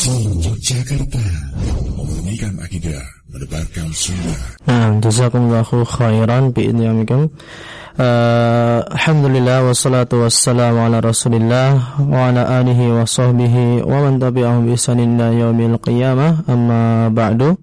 Asal Yogyakarta. Memurnikan akidah Menebarkan sunnah. Nah, jazakumullahu khairan bi'idhamikum uh, Alhamdulillah wassalatu wassalamu ala rasulillah Wa ala alihi wa sahbihi Wa man tabi'ahum bi ihsanillah yaumil qiyamah. Amma ba'du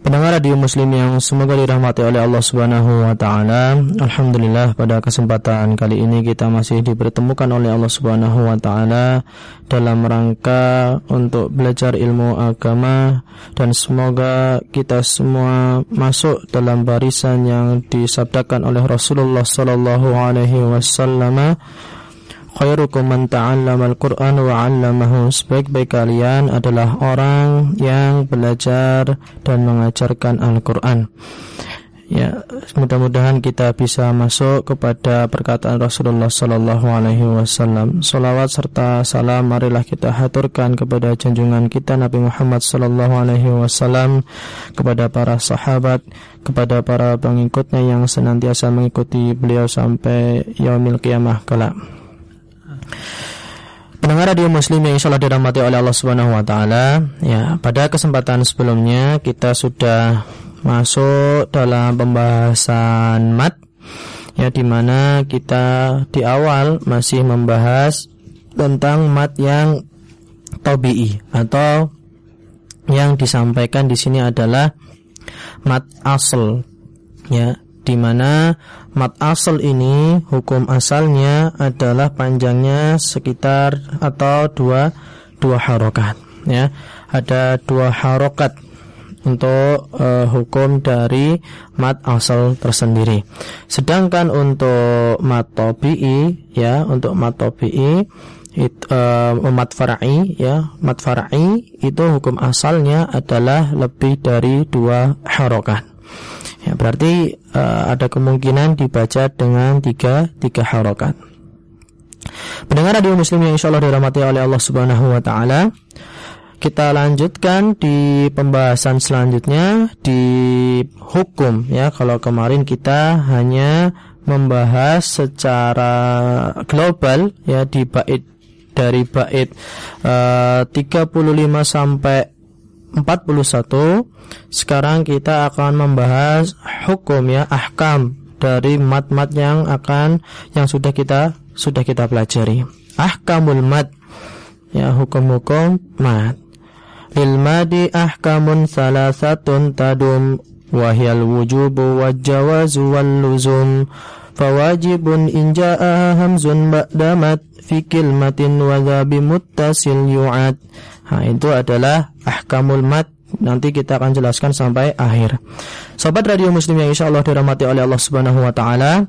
Pendengar radio muslim yang semoga dirahmati oleh Allah Subhanahu wa taala. Alhamdulillah pada kesempatan kali ini kita masih dipertemukan oleh Allah Subhanahu wa taala dalam rangka untuk belajar ilmu agama dan semoga kita semua masuk dalam barisan yang disabdakan oleh Rasulullah sallallahu alaihi wasallam khairukum man ta'allama al-Qur'an wa 'allamahu. Sebaik-baik kalian adalah orang yang belajar dan mengajarkan Al-Qur'an. Ya, mudah-mudahan kita bisa masuk kepada perkataan Rasulullah sallallahu alaihi wasallam. Salawat serta salam marilah kita haturkan kepada junjungan kita Nabi Muhammad sallallahu alaihi wasallam, kepada para sahabat, kepada para pengikutnya yang senantiasa mengikuti beliau sampai yaumil kiamah kelak. Pendengar radio muslim yang insya Allah dirahmati oleh Allah Subhanahu wa taala, ya, pada kesempatan sebelumnya kita sudah masuk dalam pembahasan mat ya di mana kita di awal masih membahas tentang mat yang tabii atau yang disampaikan di sini adalah mat asal ya di mana mat asal ini hukum asalnya adalah panjangnya sekitar atau dua dua harokat ya ada dua harokat untuk uh, hukum dari mat asal tersendiri. Sedangkan untuk mat tobi'i ya untuk mat tobi'i it, uh, mat far'i ya mat far'i itu hukum asalnya adalah lebih dari dua harokat Ya, berarti uh, ada kemungkinan dibaca dengan tiga tiga harokat. Pendengar radio muslim yang insya Allah dirahmati oleh Allah Subhanahu Wa Taala. Kita lanjutkan di pembahasan selanjutnya di hukum ya. Kalau kemarin kita hanya membahas secara global ya di bait dari bait uh, 35 sampai 41 sekarang kita akan membahas hukum ya ahkam dari mat-mat yang akan yang sudah kita sudah kita pelajari. Ahkamul mat. Ya hukum-hukum mat. Lil madi ahkamun salasatun tadum wahyal wujubu wajawazu wal luzum fawajibun in jaa hamzun ba'da mat fi kilmatin wa muttasil yu'ad Nah, itu adalah ahkamul mat. Nanti kita akan jelaskan sampai akhir. Sobat Radio Muslim yang insya Allah dirahmati oleh Allah Subhanahu Wa Taala,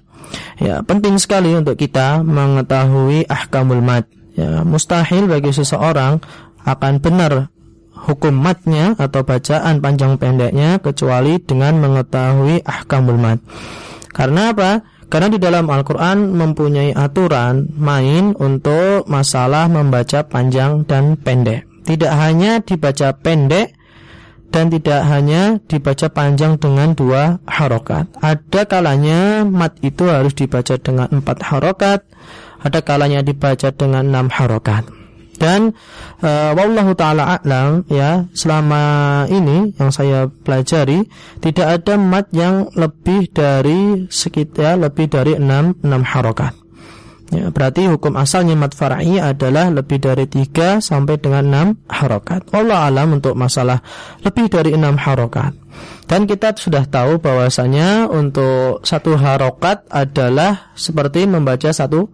ya penting sekali untuk kita mengetahui ahkamul mat. Ya, mustahil bagi seseorang akan benar hukum matnya atau bacaan panjang pendeknya kecuali dengan mengetahui ahkamul mat. Karena apa? Karena di dalam Al-Quran mempunyai aturan main untuk masalah membaca panjang dan pendek tidak hanya dibaca pendek dan tidak hanya dibaca panjang dengan dua harokat. Ada kalanya mat itu harus dibaca dengan empat harokat, ada kalanya dibaca dengan enam harokat. Dan uh, wallahu taala a'lam ya, selama ini yang saya pelajari tidak ada mat yang lebih dari sekitar lebih dari enam enam harokat. Ya, berarti hukum asalnya mat far'i adalah lebih dari 3 sampai dengan 6 harokat. Allah alam untuk masalah lebih dari 6 harokat. Dan kita sudah tahu bahwasanya untuk satu harokat adalah seperti membaca satu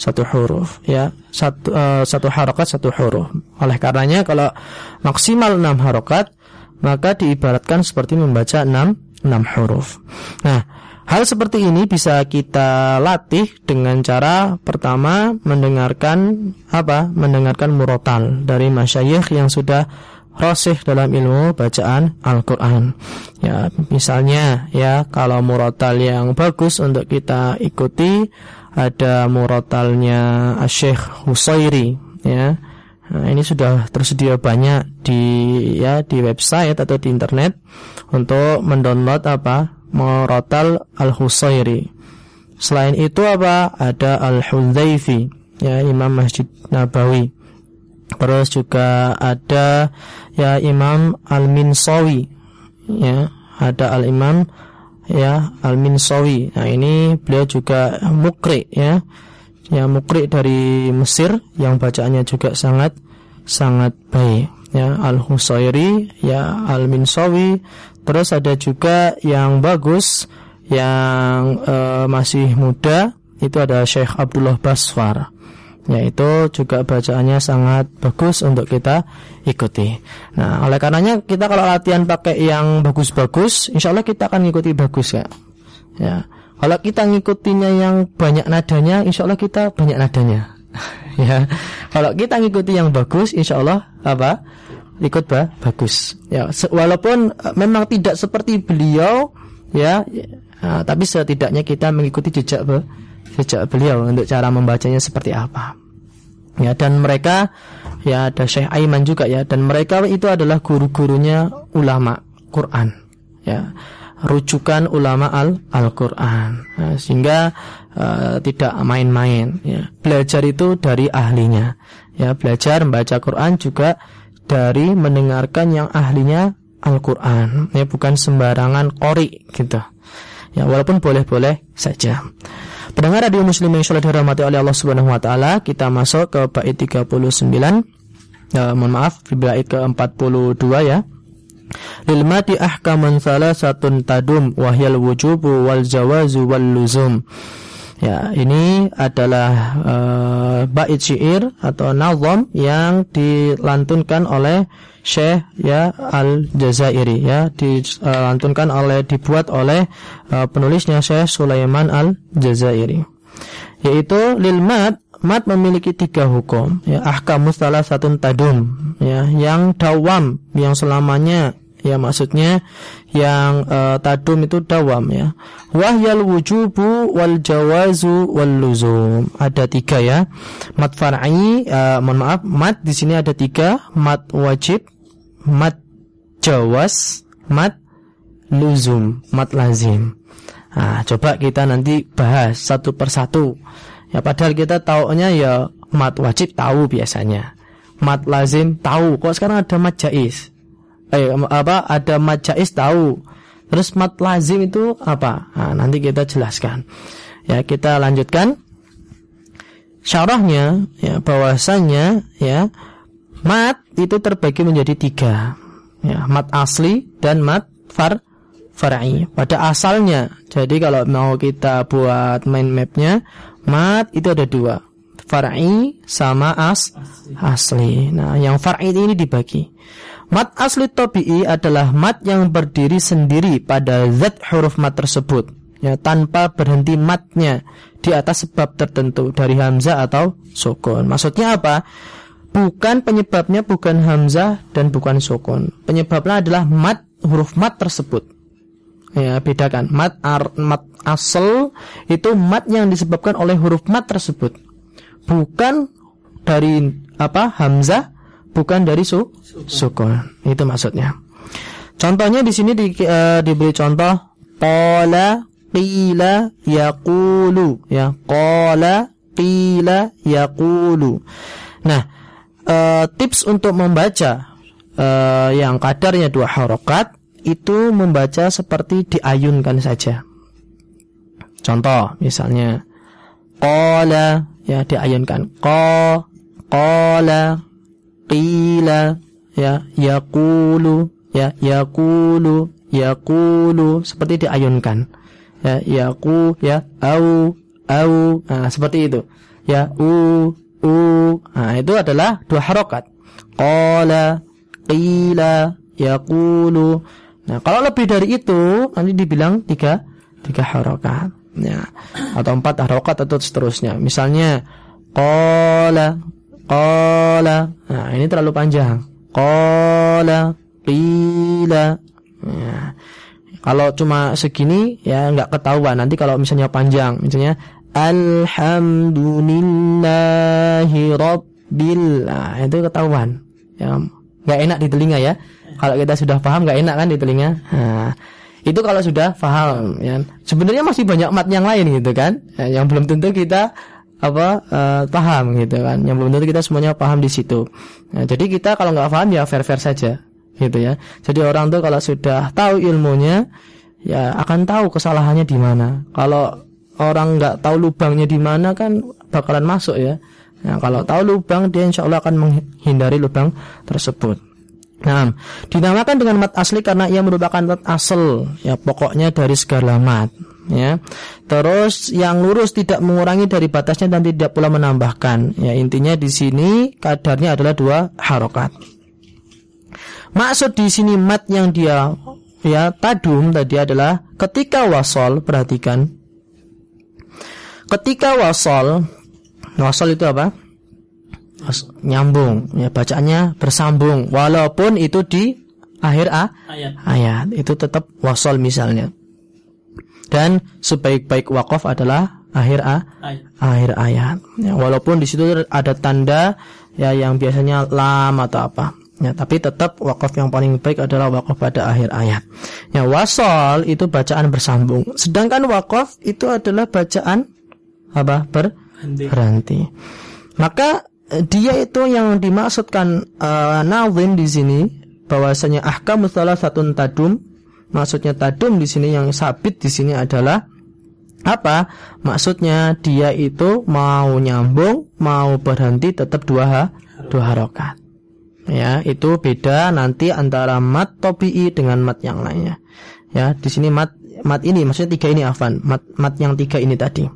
satu huruf ya satu uh, satu harokat satu huruf. Oleh karenanya kalau maksimal 6 harokat maka diibaratkan seperti membaca 6 6 huruf. Nah, Hal seperti ini bisa kita latih dengan cara pertama mendengarkan apa? Mendengarkan murotal dari masyayikh yang sudah rosih dalam ilmu bacaan Al-Quran. Ya, misalnya ya kalau murotal yang bagus untuk kita ikuti ada murotalnya Syekh Husairi ya. Nah, ini sudah tersedia banyak di ya di website atau di internet untuk mendownload apa Muratal Al-Husairi. Selain itu apa? Ada Al-Hudzaifi, ya Imam Masjid Nabawi. Terus juga ada ya Imam Al-Minsawi ya, ada Al-Imam ya Al-Minsawi. Nah, ini beliau juga mukri ya. Ya mukri dari Mesir yang bacaannya juga sangat sangat baik ya Al-Husairi ya Al-Minsawi terus ada juga yang bagus yang uh, masih muda itu ada Syekh Abdullah Basfar yaitu juga bacaannya sangat bagus untuk kita ikuti. Nah, oleh karenanya kita kalau latihan pakai yang bagus-bagus, insya Allah kita akan ikuti bagus ya. Ya, kalau kita ngikutinya yang banyak nadanya, insya Allah kita banyak nadanya. ya, kalau kita ngikuti yang bagus, insya Allah apa? Ikut bah, bagus. Ya, walaupun uh, memang tidak seperti beliau, ya, ya tapi setidaknya kita mengikuti jejak bah, jejak beliau untuk cara membacanya seperti apa. Ya dan mereka ya ada Syekh Aiman juga ya dan mereka itu adalah guru-gurunya ulama Quran. Ya rujukan ulama al Al-Qur'an. Nah, sehingga uh, tidak main-main ya. Belajar itu dari ahlinya. Ya, belajar membaca Quran juga dari mendengarkan yang ahlinya Al-Qur'an. Ya, bukan sembarangan qori gitu. Ya, walaupun boleh-boleh saja. Pendengar radio muslim yang sholat dirahmati oleh Allah Subhanahu wa taala, kita masuk ke bait 39. Ya, mohon maaf, bait ke-42 ya. Lil mati ahkaman salasatun tadum wahyal wujubu wal jawazu wal luzum. Ya, ini adalah uh, bait syair atau nazam yang dilantunkan oleh Syekh ya Al-Jazairi ya dilantunkan oleh dibuat oleh uh, penulisnya Syekh Sulaiman Al-Jazairi yaitu lil mat mat memiliki tiga hukum ya ahkamus salah satu tadum ya yang dawam yang selamanya ya maksudnya yang uh, tadum itu dawam ya. Wahyal wujubu wal jawazu wal luzum. Ada tiga ya. Mat far'i uh, mohon maaf mat di sini ada tiga mat wajib mat jawaz mat luzum mat lazim. Nah coba kita nanti bahas satu persatu ya padahal kita taunya ya mat wajib tahu biasanya mat lazim tahu kok sekarang ada mat jais eh apa ada mat jais tahu. Terus mat lazim itu apa? Nah, nanti kita jelaskan. Ya, kita lanjutkan. Syarahnya ya bahwasanya ya mat itu terbagi menjadi tiga. Ya, mat asli dan mat far far'i. Pada asalnya. Jadi kalau mau kita buat mind mapnya, mat itu ada dua. Far'i sama as asli. Nah, yang far'i ini dibagi. Mat asli tobi'i adalah mat yang berdiri sendiri pada zat huruf mat tersebut ya tanpa berhenti matnya di atas sebab tertentu dari hamzah atau sukun. Maksudnya apa? Bukan penyebabnya bukan hamzah dan bukan sukun. Penyebabnya adalah mat huruf mat tersebut. Ya, bedakan. Mat ar, mat asal itu mat yang disebabkan oleh huruf mat tersebut. Bukan dari apa? Hamzah bukan dari su sukun. Itu maksudnya. Contohnya di sini di, uh, diberi contoh qala qila yaqulu ya qala qila yaqulu. Nah, uh, tips untuk membaca uh, yang kadarnya dua harokat itu membaca seperti diayunkan saja. Contoh misalnya qala ya diayunkan. Qa qala qila ya yaqulu ya yaqulu yaqulu seperti diayunkan. Ya yaqu ya au au nah, seperti itu. Ya u u nah, itu adalah dua harokat. Qala qila yaqulu nah kalau lebih dari itu nanti dibilang tiga tiga harokat ya atau empat harokat atau seterusnya misalnya qala Qala. Nah, ini terlalu panjang. Qala qila. Ya. Kalau cuma segini ya nggak ketahuan. Nanti kalau misalnya panjang, misalnya Alhamdulillahi Rabbil. Nah, itu ketahuan. Ya, nggak enak di telinga ya. Kalau kita sudah paham nggak enak kan di telinga. Nah, itu kalau sudah paham ya. Sebenarnya masih banyak mat yang lain gitu kan. Ya, yang belum tentu kita apa uh, paham gitu kan. Yang belum tentu kita semuanya paham di situ. Nah, jadi kita kalau nggak paham ya fair-fair saja gitu ya. Jadi orang tuh kalau sudah tahu ilmunya ya akan tahu kesalahannya di mana. Kalau orang nggak tahu lubangnya di mana kan bakalan masuk ya. Nah, kalau tahu lubang dia insya Allah akan menghindari lubang tersebut. Nah, dinamakan dengan mat asli karena ia merupakan mat asal, ya pokoknya dari segala mat, ya. Terus yang lurus tidak mengurangi dari batasnya dan tidak pula menambahkan. Ya intinya di sini kadarnya adalah dua harokat. Maksud di sini mat yang dia ya tadum tadi adalah ketika wasol perhatikan. Ketika wasol wasol itu apa? Nyambung. Ya bacaannya bersambung. Walaupun itu di akhir a, ayat. ayat. Itu tetap wasol misalnya. Dan sebaik-baik wakaf adalah akhir a, ayat. akhir ayat. Ya, walaupun di situ ada tanda ya yang biasanya lam atau apa. Ya tapi tetap wakaf yang paling baik adalah wakaf pada akhir ayat. Ya wasol itu bacaan bersambung. Sedangkan wakaf itu adalah bacaan apa? Ber berhenti. Maka dia itu yang dimaksudkan uh, nazim di sini bahwasanya ahkam salah satu tadum. Maksudnya tadum di sini yang sabit di sini adalah apa? Maksudnya dia itu mau nyambung mau berhenti tetap dua ha, dua harokat. Ya itu beda nanti antara mat topi'i dengan mat yang lainnya. Ya di sini mat mat ini maksudnya tiga ini afan mat mat yang tiga ini tadi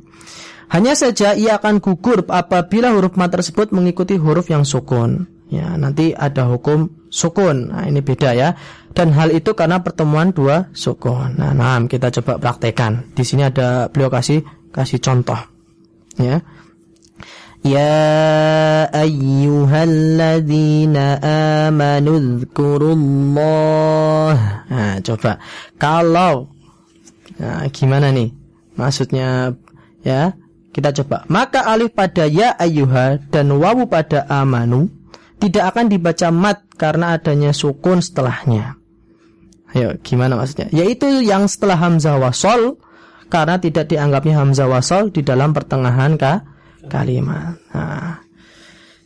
hanya saja ia akan gugur apabila huruf mat tersebut mengikuti huruf yang sukun. Ya, nanti ada hukum sukun. Nah, ini beda ya. Dan hal itu karena pertemuan dua sukun. Nah, nah kita coba praktekkan. Di sini ada beliau kasih kasih contoh. Ya. Ya ayyuhalladzina amanu dzkurullah. Nah, coba. Kalau Nah, gimana nih? Maksudnya ya kita coba. Maka alif pada ya ayuha dan wawu pada amanu tidak akan dibaca mat karena adanya sukun setelahnya. Ayo, gimana maksudnya? Yaitu yang setelah hamzah wasol karena tidak dianggapnya hamzah wasol di dalam pertengahan ka kalimat. Nah.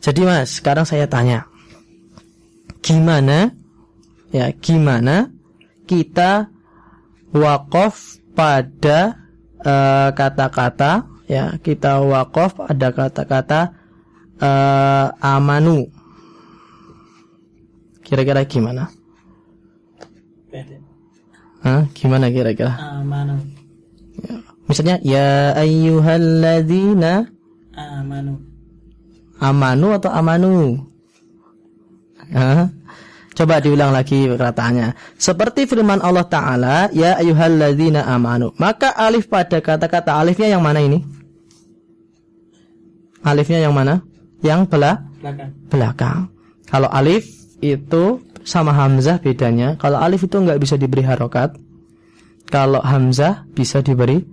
Jadi Mas, sekarang saya tanya. Gimana ya, gimana kita wakaf pada eh, kata-kata uh, ya kita wakaf ada kata-kata uh, amanu kira-kira gimana Hah? gimana kira-kira amanu ya. misalnya ya ayyuhalladzina amanu amanu atau amanu Hah? Coba diulang lagi perkataannya. Seperti firman Allah Ta'ala, Ya ayuhalladzina amanu. Maka alif pada kata-kata alifnya yang mana ini? Alifnya yang mana? Yang bela belakang. belakang. Kalau alif itu sama hamzah bedanya. Kalau alif itu nggak bisa diberi harokat. Kalau hamzah bisa diberi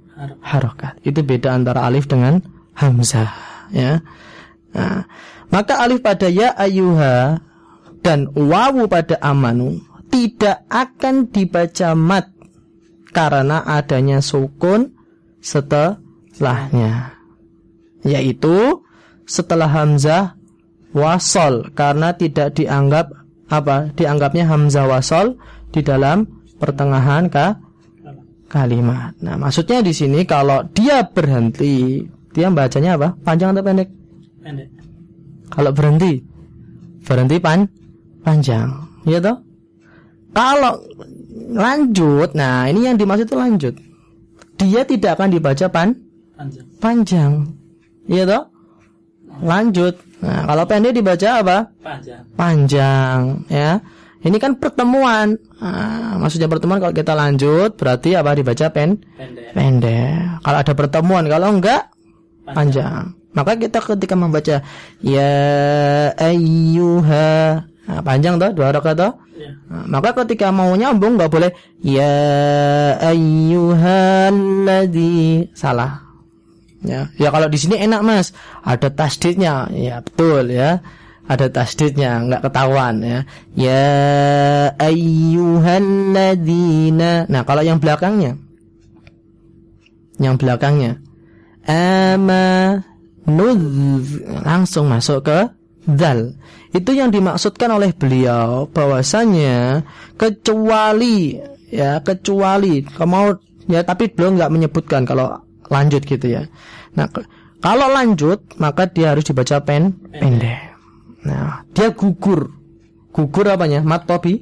harokat. Itu beda antara alif dengan hamzah. Ya. Nah, maka alif pada ya ayuha dan wawu pada amanu tidak akan dibaca mat karena adanya sukun setelahnya yaitu setelah hamzah wasol karena tidak dianggap apa dianggapnya hamzah wasol di dalam pertengahan ka kalimat. Nah, maksudnya di sini kalau dia berhenti, dia bacanya apa? Panjang atau pendek? Pendek. Kalau berhenti, berhenti pan panjang, ya toh? Kalau lanjut, nah ini yang dimaksud itu lanjut. Dia tidak akan dibaca pan panjang. Panjang. Iya toh? Lanjut. Nah, kalau pendek dibaca apa? Panjang. Panjang, ya. Ini kan pertemuan. Nah, maksudnya pertemuan kalau kita lanjut berarti apa dibaca pen? Pendek. Pendek. Kalau ada pertemuan, kalau enggak panjang. panjang. Maka kita ketika membaca ya ayyuha nah, panjang toh dua rakaat toh. Ya. Nah, maka ketika mau nyambung nggak boleh ya ayyuhalladzi salah. Ya, ya kalau di sini enak mas, ada tasdidnya, ya betul ya, ada tasdidnya, nggak ketahuan ya. Ya ayyuhalladzina. Nah kalau yang belakangnya, yang belakangnya, ama. langsung masuk ke dal. Itu yang dimaksudkan oleh beliau bahwasanya kecuali ya kecuali kalau ya tapi beliau nggak menyebutkan kalau lanjut gitu ya. Nah, kalau lanjut maka dia harus dibaca pen pendek. Nah, dia gugur. Gugur apanya? Mat topi?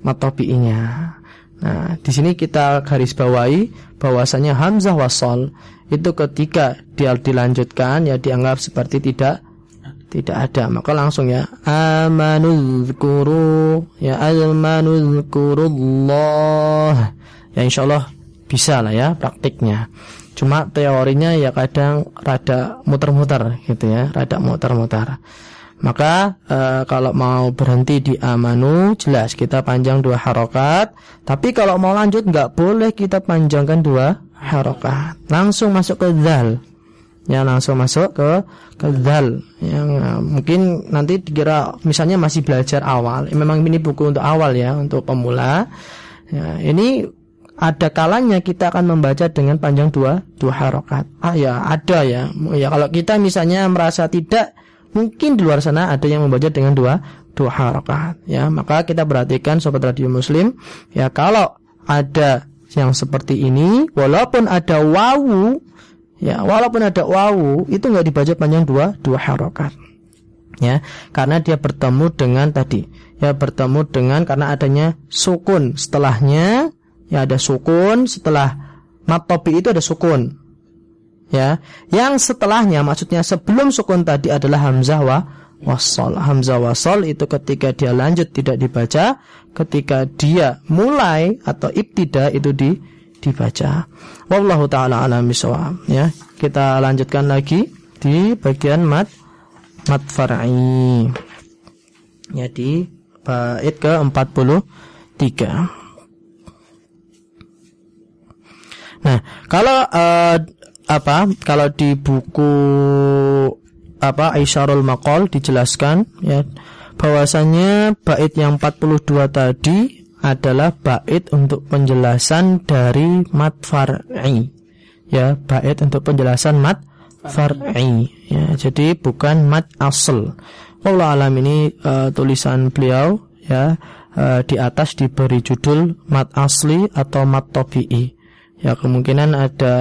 Mat topinya. Nah, di sini kita garis bawahi bahwasanya hamzah wasol itu ketika dia dilanjutkan ya dianggap seperti tidak tidak ada maka langsung ya amanuzkuru ya almanuzkurullah ya insyaallah bisa lah ya praktiknya cuma teorinya ya kadang rada muter-muter gitu ya rada muter-muter. Maka e, kalau mau berhenti di amanu jelas kita panjang dua harokat. Tapi kalau mau lanjut nggak boleh kita panjangkan dua harokat. Langsung masuk ke zal. Ya langsung masuk ke ke dal yang mungkin nanti dikira misalnya masih belajar awal. Memang ini buku untuk awal ya untuk pemula. Ya, ini ada kalanya kita akan membaca dengan panjang dua dua harokat. Ah ya ada ya. Ya kalau kita misalnya merasa tidak mungkin di luar sana ada yang membaca dengan dua dua harokat. Ya maka kita perhatikan sobat radio muslim ya kalau ada yang seperti ini walaupun ada wawu Ya, walaupun ada wawu itu nggak dibaca panjang dua dua harokat. Ya, karena dia bertemu dengan tadi, ya bertemu dengan karena adanya sukun setelahnya, ya ada sukun setelah matopi itu ada sukun. Ya, yang setelahnya maksudnya sebelum sukun tadi adalah hamzah wa wasol. Hamzah wasol itu ketika dia lanjut tidak dibaca, ketika dia mulai atau ibtida itu di dibaca. Wallahu taala alam ya. Kita lanjutkan lagi di bagian mat mat far'i. Ya di bait ke-43. Nah, kalau uh, apa? Kalau di buku apa Aisyarul Maqal dijelaskan ya bahwasanya bait yang 42 tadi adalah bait untuk penjelasan dari mat far'i. Ya, bait untuk penjelasan mat far'i. Ya, jadi bukan mat asal. Allah alam ini uh, tulisan beliau ya uh, di atas diberi judul mat asli atau mat tobi'i. Ya, kemungkinan ada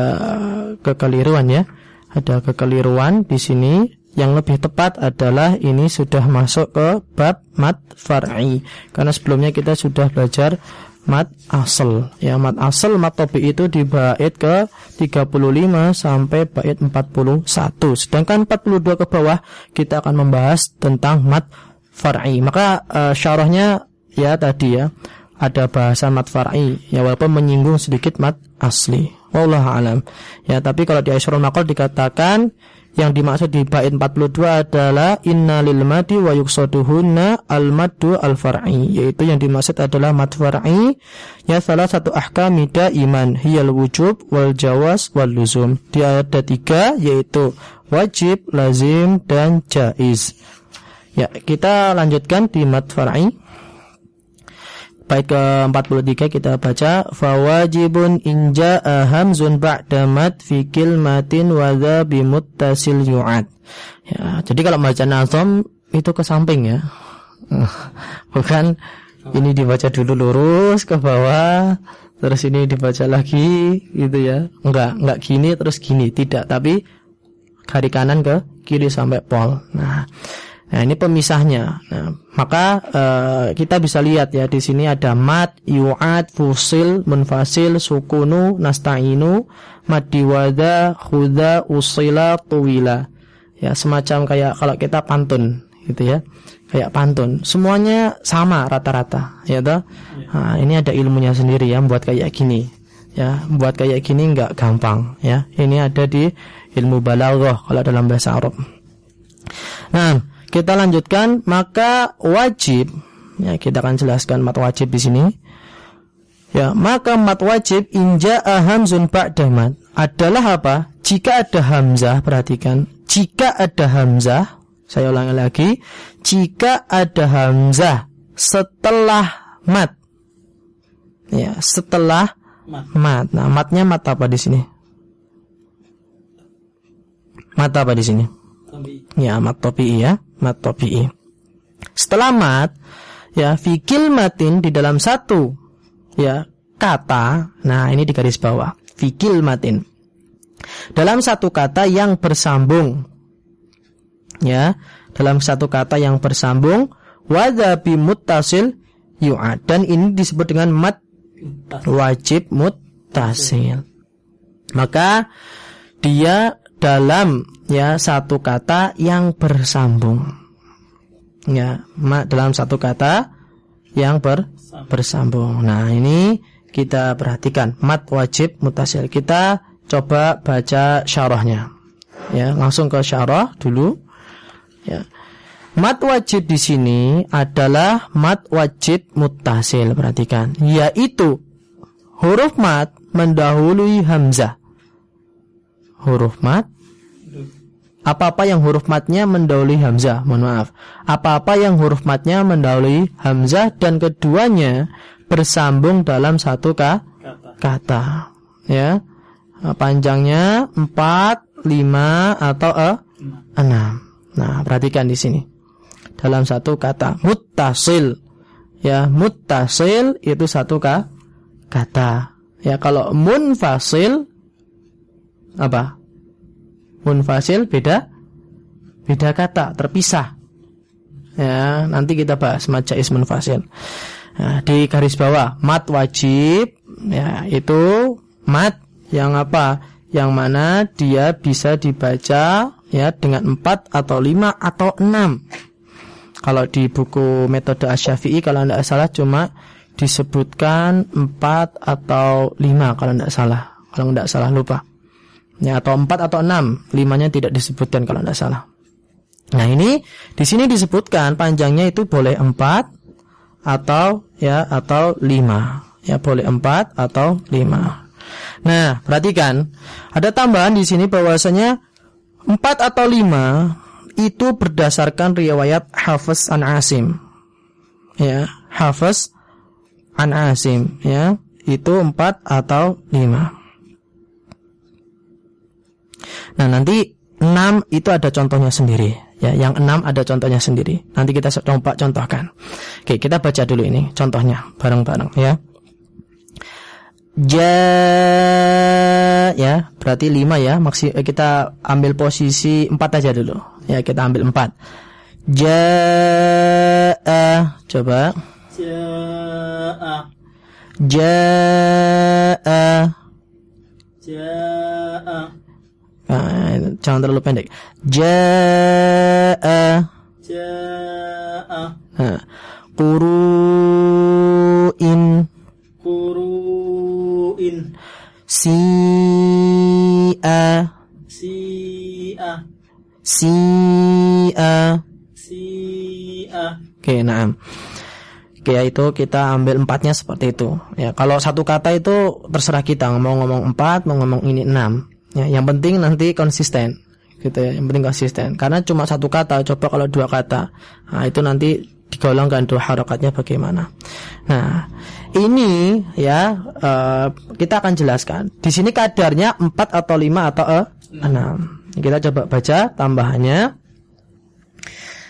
kekeliruan ya. Ada kekeliruan di sini. Yang lebih tepat adalah ini sudah masuk ke bab mat far'i. Karena sebelumnya kita sudah belajar mat asal. Ya mat asal mat topi itu di bait ke 35 sampai bait 41 sedangkan 42 ke bawah kita akan membahas tentang mat far'i. Maka uh, syarahnya ya tadi ya ada bahasa mat far'i ya walaupun menyinggung sedikit mat asli. Wallahu alam. Ya tapi kalau di Aisyarul Maqal dikatakan yang dimaksud di bait 42 adalah inna lil madi wa yuqsaduhunna al maddu al far'i. Yaitu yang dimaksud adalah mad far'i ya salah satu ahkam iman hiyal wujub wal jawaz wal luzum. Dia ada tiga yaitu wajib lazim dan jaiz. Ya kita lanjutkan di mad far'i Bait ke-43 kita baca fawajibun inja hamzun ba'da mad fi kilmatin wa bimuttasil yu'ad. Ya, jadi kalau baca nazam itu ke samping ya. Bukan ini dibaca dulu lurus ke bawah terus ini dibaca lagi gitu ya. Enggak, enggak gini terus gini, tidak, tapi kiri kanan ke kiri sampai pol. Nah, Nah, ini pemisahnya. Nah, maka uh, kita bisa lihat ya di sini ada mat, yu'ad, fusil, munfasil, sukunu, nasta'inu, madiwada, khuda, usila, tuwila. Ya, semacam kayak kalau kita pantun gitu ya. Kayak pantun. Semuanya sama rata-rata, ya toh? Nah, ini ada ilmunya sendiri ya buat kayak gini. Ya, buat kayak gini nggak gampang ya. Ini ada di ilmu balaghah kalau dalam bahasa Arab. Nah, kita lanjutkan, maka wajib ya kita akan jelaskan mat wajib di sini. Ya, maka mat wajib inja hamzun ba'da mat adalah apa? Jika ada hamzah, perhatikan. Jika ada hamzah, saya ulangi lagi, jika ada hamzah setelah mat. Ya, setelah mat. mat. Nah, matnya mat apa di sini? Mat apa di sini? Ya, mat topi'i ya, mat topi'i. Setelah mat, ya fikil matin di dalam satu ya kata. Nah, ini di garis bawah. Fikil matin. Dalam satu kata yang bersambung. Ya, dalam satu kata yang bersambung wadhabi muttasil yu'ad dan ini disebut dengan mat wajib muttasil. Maka dia dalam ya satu kata yang bersambung. Ya, dalam satu kata yang ber, bersambung. Nah, ini kita perhatikan mat wajib mutasil. Kita coba baca syarahnya. Ya, langsung ke syarah dulu. Ya. Mat wajib di sini adalah mat wajib mutasil. Perhatikan, yaitu huruf mat mendahului hamzah huruf mat apa-apa yang huruf matnya mendahului hamzah, mohon maaf. Apa-apa yang huruf matnya mendahului hamzah dan keduanya bersambung dalam satu ka kata. Ya. Panjangnya 4, 5 atau e, 6. Nah, perhatikan di sini. Dalam satu kata muttasil. Ya, muttasil itu satu ka kata. Ya, kalau munfasil apa? Munfasil beda beda kata, terpisah. Ya, nanti kita bahas mat jaiz munfasil. Nah, di garis bawah mat wajib ya itu mat yang apa? Yang mana dia bisa dibaca ya dengan 4 atau 5 atau 6. Kalau di buku metode Asy-Syafi'i kalau tidak salah cuma disebutkan 4 atau 5 kalau tidak salah. Kalau tidak salah lupa ya atau empat atau enam. Limanya tidak disebutkan kalau tidak salah. Nah ini di sini disebutkan panjangnya itu boleh empat atau ya atau lima. Ya boleh empat atau lima. Nah perhatikan. Ada tambahan di sini bahwasanya empat atau lima itu berdasarkan riwayat Hafiz an Asim. Ya Hafiz an Asim ya. Itu empat atau lima Nah, nanti 6 itu ada contohnya sendiri. Ya, yang 6 ada contohnya sendiri. Nanti kita coba contohkan. Oke, kita baca dulu ini contohnya bareng-bareng ya. Ja ya, berarti 5 ya. Maksi eh, kita ambil posisi 4 aja dulu. Ya, kita ambil 4. Ja coba. Ja Ja Ja Nah, jangan terlalu pendek. Ja'a. Ja'a. Nah, Quru'in. Quru'in. Si'a. Si'a. Si'a. Si'a. Oke, nah. Oke, ya itu kita ambil empatnya seperti itu. Ya, kalau satu kata itu terserah kita mau ngomong empat, mau ngomong ini enam. Ya, yang penting nanti konsisten gitu ya. Yang penting konsisten. Karena cuma satu kata, coba kalau dua kata. Nah, itu nanti digolongkan dua harokatnya bagaimana. Nah, ini ya uh, kita akan jelaskan. Di sini kadarnya 4 atau 5 atau uh, eh, 6. Kita coba baca tambahannya.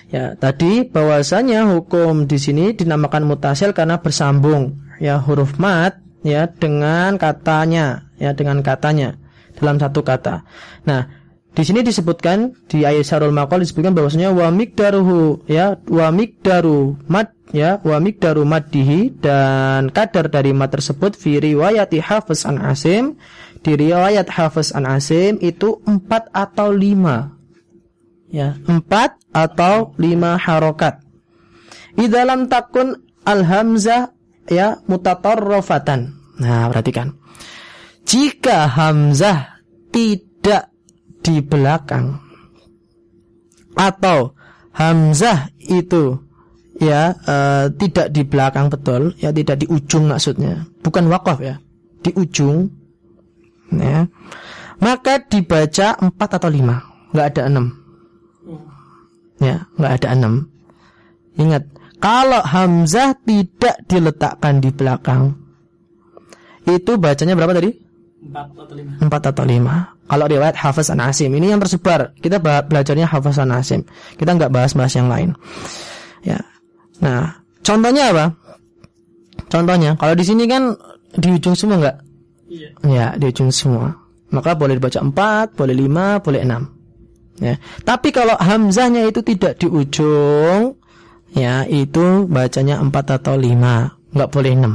Ya, tadi bahwasanya hukum di sini dinamakan mutasil karena bersambung ya huruf mat ya dengan katanya ya dengan katanya dalam satu kata. Nah, di sini disebutkan di ayat Syarul Maqal disebutkan bahwasanya wa miqdaruhu ya wa miqdaru mad ya wa miqdaru maddihi dan kadar dari mad tersebut fi riwayati Hafiz an Asim. Di riwayat Hafiz an Asim itu empat atau lima. Ya empat atau lima harokat. Di dalam takun al hamzah ya mutatarrafatan. Nah perhatikan jika Hamzah tidak di belakang atau Hamzah itu ya e, tidak di belakang betul ya tidak di ujung maksudnya bukan wakaf ya di ujung ya maka dibaca empat atau lima nggak ada enam. Ya nggak ada enam. Ingat kalau Hamzah tidak diletakkan di belakang itu bacanya berapa tadi Empat atau lima. Kalau riwayat Hafiz an Asim ini yang tersebar. Kita belajarnya Hafiz an Asim. Kita nggak bahas-bahas yang lain. Ya. Nah, contohnya apa? Contohnya, kalau di sini kan di ujung semua nggak? Iya. Ya, di ujung semua. Maka boleh dibaca empat, boleh lima, boleh enam. Ya. Tapi kalau hamzahnya itu tidak di ujung, ya itu bacanya empat atau lima, nggak boleh enam.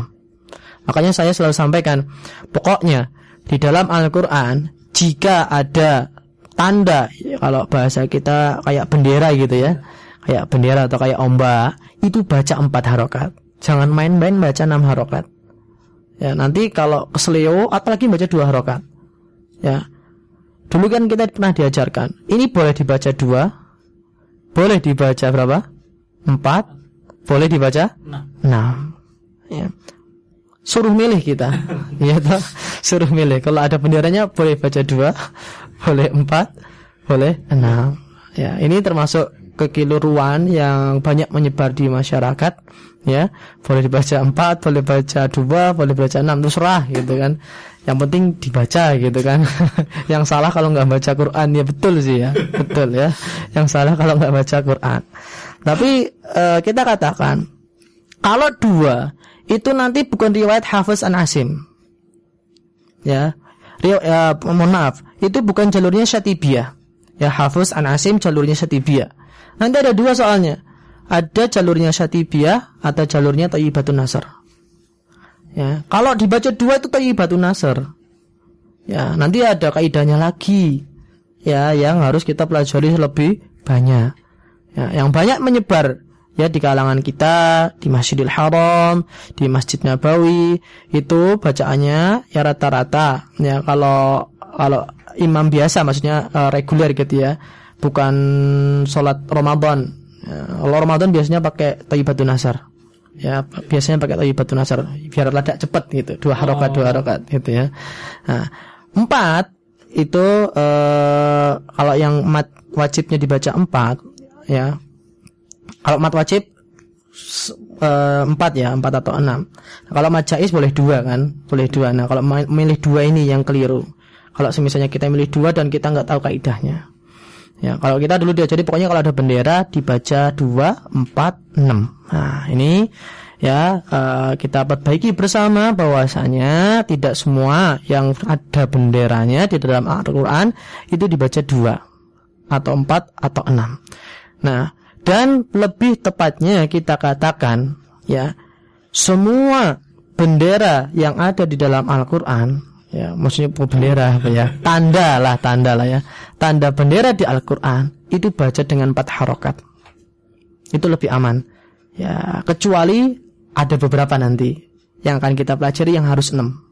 Makanya saya selalu sampaikan, pokoknya di dalam Al-Quran jika ada tanda kalau bahasa kita kayak bendera gitu ya kayak bendera atau kayak ombak itu baca empat harokat. Jangan main-main baca enam harokat. Ya nanti kalau kesleo apalagi baca dua harokat. Ya. Dulu kan kita pernah diajarkan ini boleh dibaca dua boleh dibaca berapa? Empat boleh dibaca enam. Ya suruh milih kita. Ya toh? Suruh milih. Kalau ada benderanya boleh baca dua boleh empat boleh enam. Ya ini termasuk kekeliruan yang banyak menyebar di masyarakat ya. Boleh dibaca empat boleh baca dua boleh baca enam terserah gitu kan. Yang penting dibaca gitu kan. Yang salah kalau nggak baca Quran ya betul sih ya. Betul ya. Yang salah kalau nggak baca Quran. Tapi uh, kita katakan kalau dua itu nanti bukan riwayat Hafiz an Asim. Ya. Rio, ya, mohon maaf, itu bukan jalurnya Syatibiyah. Ya, Hafiz an Asim jalurnya Syatibiyah. Nanti ada dua soalnya. Ada jalurnya Syatibiyah atau jalurnya Thayyibatun Nasr. Ya, kalau dibaca dua itu Thayyibatun Nasr. Ya, nanti ada kaidahnya lagi. Ya, yang harus kita pelajari lebih banyak. Ya, yang banyak menyebar ya di kalangan kita di Masjidil Haram, di Masjid Nabawi itu bacaannya ya rata-rata ya kalau kalau imam biasa maksudnya uh, reguler gitu ya, bukan sholat Ramadan. Ya, kalau Ramadan biasanya pakai Thayyibatun Nasar. Ya, biasanya pakai Thayyibatun Nasar biar rada cepat gitu, dua harokat oh. dua harokat gitu ya. Nah, empat itu uh, kalau yang mat wajibnya dibaca empat ya kalau mat wajib eh, empat ya, empat atau enam. Nah, kalau mat jais boleh dua kan, boleh dua. Nah kalau milih dua ini yang keliru. Kalau misalnya kita milih dua dan kita nggak tahu kaidahnya. Ya, kalau kita dulu diajari pokoknya kalau ada bendera dibaca dua, empat, enam. Nah, ini ya uh, kita perbaiki bersama bahwasanya tidak semua yang ada benderanya di dalam Al-Qur'an itu dibaca dua atau empat atau enam. Nah, dan lebih tepatnya kita katakan ya semua bendera yang ada di dalam Al-Qur'an ya maksudnya bendera apa ya tanda lah tanda lah ya tanda bendera di Al-Qur'an itu baca dengan empat harokat itu lebih aman ya kecuali ada beberapa nanti yang akan kita pelajari yang harus enam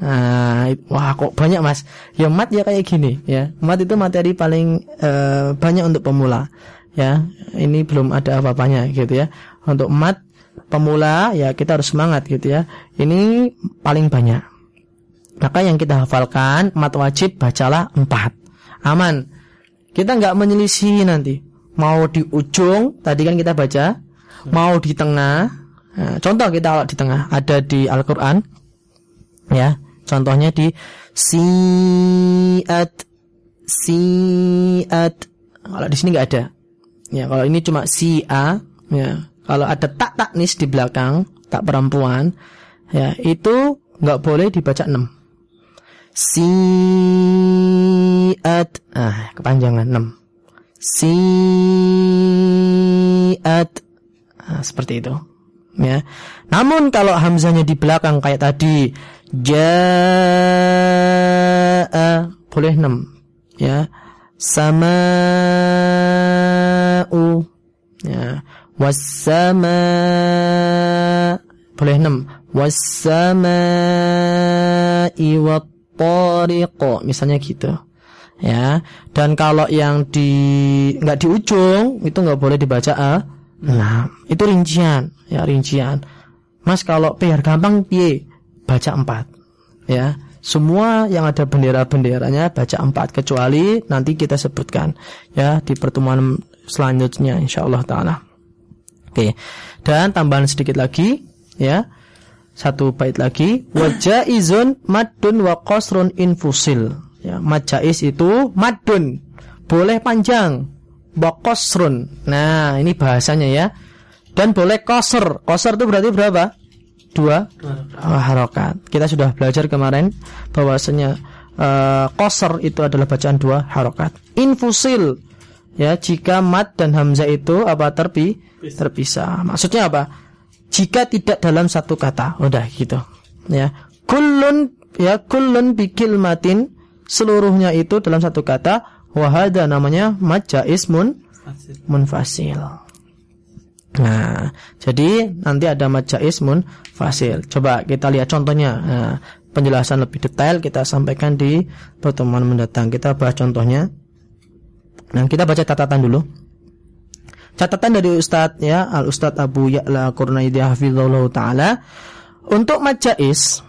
Nah, wah kok banyak mas. Ya mat ya kayak gini ya. Mat itu materi paling uh, banyak untuk pemula ya ini belum ada apa-apanya gitu ya. Untuk mat pemula ya kita harus semangat gitu ya. Ini paling banyak. Maka yang kita hafalkan mat wajib bacalah empat. Aman. Kita nggak menyelisih nanti. Mau di ujung tadi kan kita baca. Mau di tengah nah, contoh kita kalau di tengah. Ada di Al-Quran ya. Contohnya di siat siat. Kalau di sini nggak ada Ya, kalau ini cuma si A, ya. Kalau ada tak taknis di belakang, tak perempuan, ya, itu nggak boleh dibaca enam. Si at ah kepanjangan enam. Si at ah, seperti itu. Ya. Namun kalau hamzanya di belakang kayak tadi ja boleh enam. Ya sama'u ya. Wassama. Boleh enam. Wassama'i wattariq misalnya gitu. Ya. Dan kalau yang di nggak di ujung itu nggak boleh dibaca a nah itu rincian. Ya rincian. Mas kalau biar gampang piye? Baca empat. Ya. Semua yang ada bendera-benderanya baca empat kecuali nanti kita sebutkan ya di pertemuan selanjutnya insyaallah taala. Oke. Dan tambahan sedikit lagi ya. satu bait lagi. Wajaizun madun wa qasrun infusil. Ya majais itu madun boleh panjang wa qasrun. Nah ini bahasanya ya. Dan boleh koser koser itu berarti berapa? Dua harokat. kita sudah belajar kemarin bahwasanya uh, koser itu adalah bacaan dua harokat. Infusil ya jika mat dan hamzah itu apa terpi terpisah maksudnya apa jika tidak dalam satu kata. Udah gitu. Ya. Kullun ya kullun bikil matin seluruhnya itu dalam satu kata wahada namanya maja ismun munfasil. Nah, jadi nanti ada maja ismun fasil. Coba kita lihat contohnya. Nah, penjelasan lebih detail kita sampaikan di pertemuan mendatang. Kita bahas contohnya. Nah, kita baca catatan dulu. Catatan dari Ustadz ya, Al Ustadz Abu Ya'la Qurnaidi hafizallahu taala untuk majais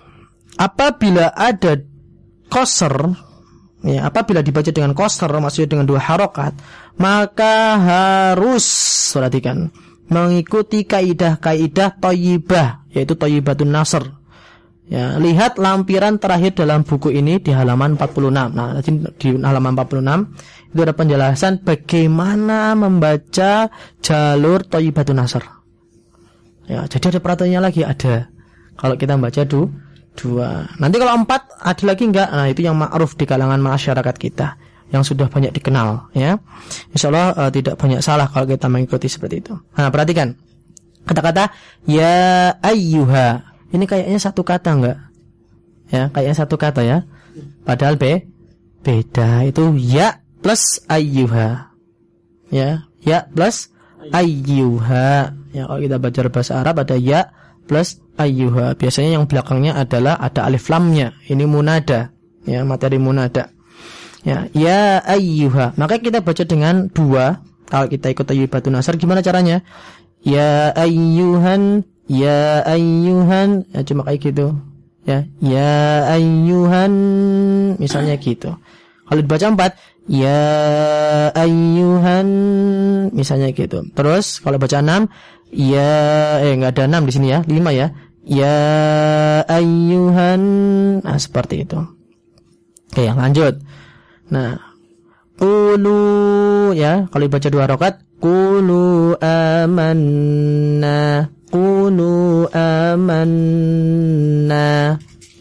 apabila ada koser ya, apabila dibaca dengan koser maksudnya dengan dua harokat maka harus perhatikan mengikuti kaidah-kaidah toyibah yaitu toyibatun nasr Ya, lihat lampiran terakhir dalam buku ini di halaman 46. Nah, di halaman 46 itu ada penjelasan bagaimana membaca jalur Thayyibatun Nasr. Ya, jadi ada peraturannya lagi ada. Kalau kita membaca du, dua. Nanti kalau empat ada lagi enggak? Nah, itu yang ma'ruf di kalangan masyarakat kita yang sudah banyak dikenal ya. Insya Allah uh, tidak banyak salah kalau kita mengikuti seperti itu. Nah, perhatikan. Kata-kata ya ayyuha ini kayaknya satu kata enggak? Ya, kayaknya satu kata ya. Padahal B beda itu ya plus ayyuha. Ya, ya plus ayyuha. Ya, kalau kita baca bahasa Arab ada ya plus ayyuha. Biasanya yang belakangnya adalah ada alif lamnya. Ini munada. Ya, materi munada. Ya, ya ayyuha. Maka kita baca dengan dua. Kalau kita ikut ayyubatun nasar gimana caranya? Ya ayyuhan ya ayyuhan ya cuma kayak gitu. Ya ya ayyuhan misalnya gitu. Kalau dibaca empat ya ayyuhan misalnya gitu. Terus kalau baca enam ya eh nggak ada enam di sini ya lima ya. Ya ayyuhan nah seperti itu. Oke yang lanjut. Nah Kulu ya kalau dibaca dua rokat Kulu amanna Kulu amanna.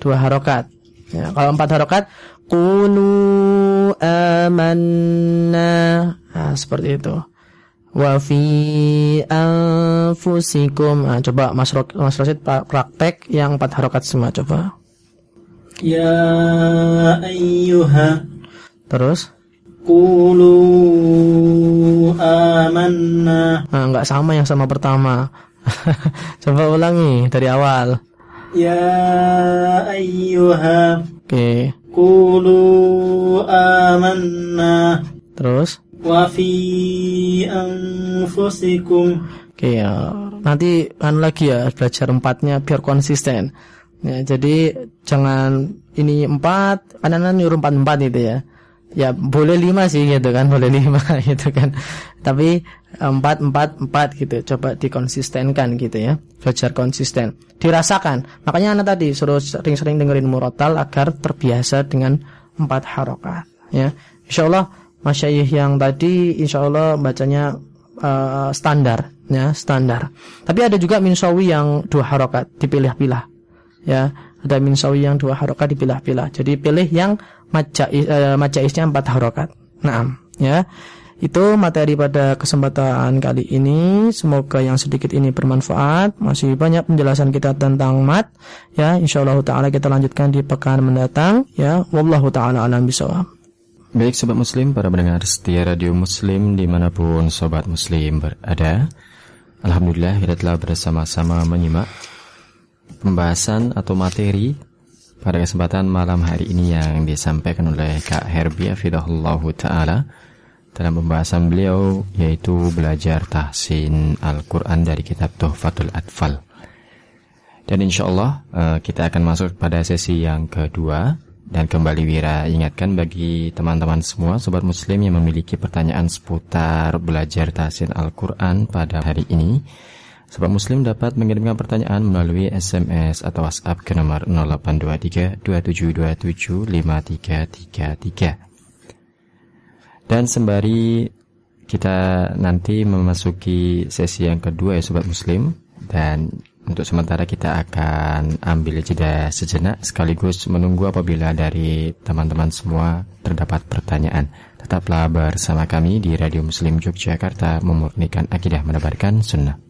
Dua harokat. Ya, Kalau empat harokat Kulu amanna. Nah, Seperti itu. Wa fi anfusikum. Nah, Coba Mas, Ro Mas Rosid praktek yang empat harokat semua Coba. Ya ayyuha. Terus? Kulu amanna. Nah, enggak sama yang sama pertama Coba ulangi dari awal. Ya ayyuha. Oke. Okay. Qulu amanna. Terus? Wa fi anfusikum. Oke okay, ya. Nanti kan lagi ya belajar empatnya biar konsisten. Ya, jadi jangan ini empat, kanan nyuruh empat empat itu ya. Ya boleh lima sih gitu kan, boleh lima gitu kan. Tapi empat empat empat gitu coba dikonsistenkan gitu ya belajar konsisten. Dirasakan. Makanya anak tadi suruh sering-sering dengerin murotal agar terbiasa dengan empat harokat ya. Insyaallah masyayih yang tadi insyaallah bacanya uh, standar ya standar. Tapi ada juga minsawi yang dua harokat dipilah-pilah ya ada minsawi yang dua harokat dipilah-pilah jadi pilih yang uh, majaisnya empat harokat nah ya itu materi pada kesempatan kali ini. Semoga yang sedikit ini bermanfaat. Masih banyak penjelasan kita tentang mat. Ya, insyaallah taala kita lanjutkan di pekan mendatang. Ya, wallahu taala alam bisawab. Baik sobat muslim, para pendengar setia radio muslim di mana pun sobat muslim berada Alhamdulillah kita telah bersama-sama menyimak pembahasan atau materi pada kesempatan malam hari ini yang disampaikan oleh Kak Herbia Fidahullahu Ta'ala dalam pembahasan beliau yaitu belajar tahsin Al-Quran dari kitab Tuhfatul Atfal. Dan insya Allah uh, kita akan masuk pada sesi yang kedua dan kembali Wira ingatkan bagi teman-teman semua sobat muslim yang memiliki pertanyaan seputar belajar tahsin Al-Quran pada hari ini Sobat Muslim dapat mengirimkan pertanyaan melalui SMS atau WhatsApp ke nomor 0823 2727 5333. Dan sembari kita nanti memasuki sesi yang kedua ya Sobat Muslim dan untuk sementara kita akan ambil jeda sejenak sekaligus menunggu apabila dari teman-teman semua terdapat pertanyaan. Tetaplah bersama kami di Radio Muslim Yogyakarta memurnikan akidah menebarkan sunnah.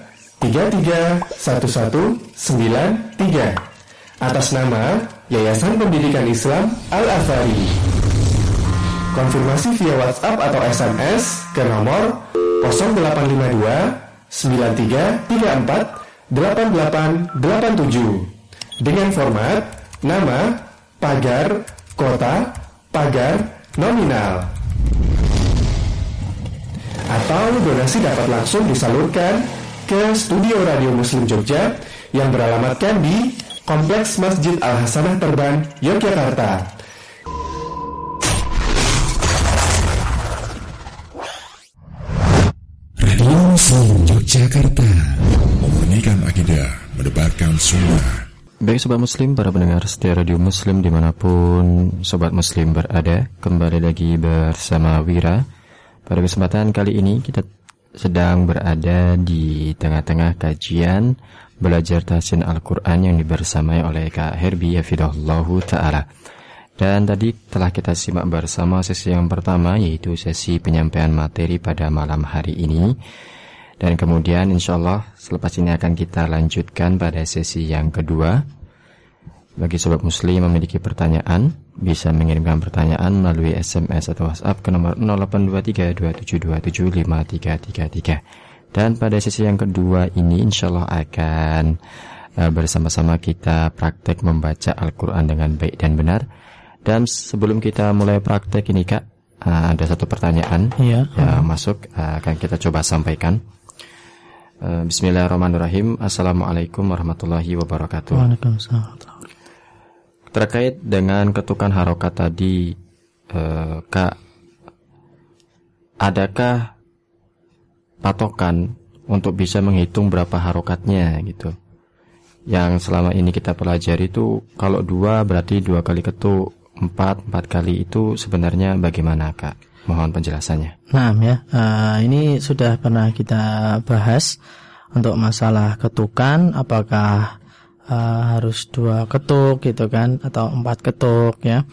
331193 atas nama Yayasan Pendidikan Islam Al-Azhari. Konfirmasi via WhatsApp atau SMS ke nomor 0852 9334 8887 dengan format nama, pagar, kota, pagar, nominal. Atau donasi dapat langsung disalurkan ke studio Radio Muslim Jogja yang beralamatkan di Kompleks Masjid Al-Hasanah Terban, Yogyakarta. Radio Muslim Yogyakarta Memurnikan akidah Mendebarkan sunnah Baik Sobat Muslim, para pendengar setia Radio Muslim di mana pun Sobat Muslim berada Kembali lagi bersama Wira Pada kesempatan kali ini kita sedang berada di tengah-tengah kajian Belajar tahsin Al-Quran yang dibersamai oleh Kak Herbi Yafidahullahu Ta'ala. Dan tadi telah kita simak bersama sesi yang pertama yaitu sesi penyampaian materi pada malam hari ini. Dan kemudian insya Allah selepas ini akan kita lanjutkan pada sesi yang kedua Bagi sobat muslim memiliki pertanyaan Bisa mengirimkan pertanyaan melalui SMS atau WhatsApp ke nomor 0823 2727 5333 Dan pada sesi yang kedua ini insya Allah akan uh, bersama-sama kita praktek membaca Al-Quran dengan baik dan benar dan sebelum kita mulai praktek ini kak, uh, ada satu pertanyaan Iya. yang masuk uh, akan kita coba sampaikan. Bismillahirrahmanirrahim. Assalamualaikum warahmatullahi wabarakatuh. Waalaikumsalam. Terkait dengan ketukan harokat tadi, uh, kak, adakah patokan untuk bisa menghitung berapa harokatnya gitu? Yang selama ini kita pelajari itu kalau dua berarti dua kali ketuk, empat empat kali itu sebenarnya bagaimana kak? Mohon penjelasannya. Nah ya, eh, ini sudah pernah kita bahas untuk masalah ketukan, apakah eh, harus dua ketuk gitu kan, atau empat ketuk ya.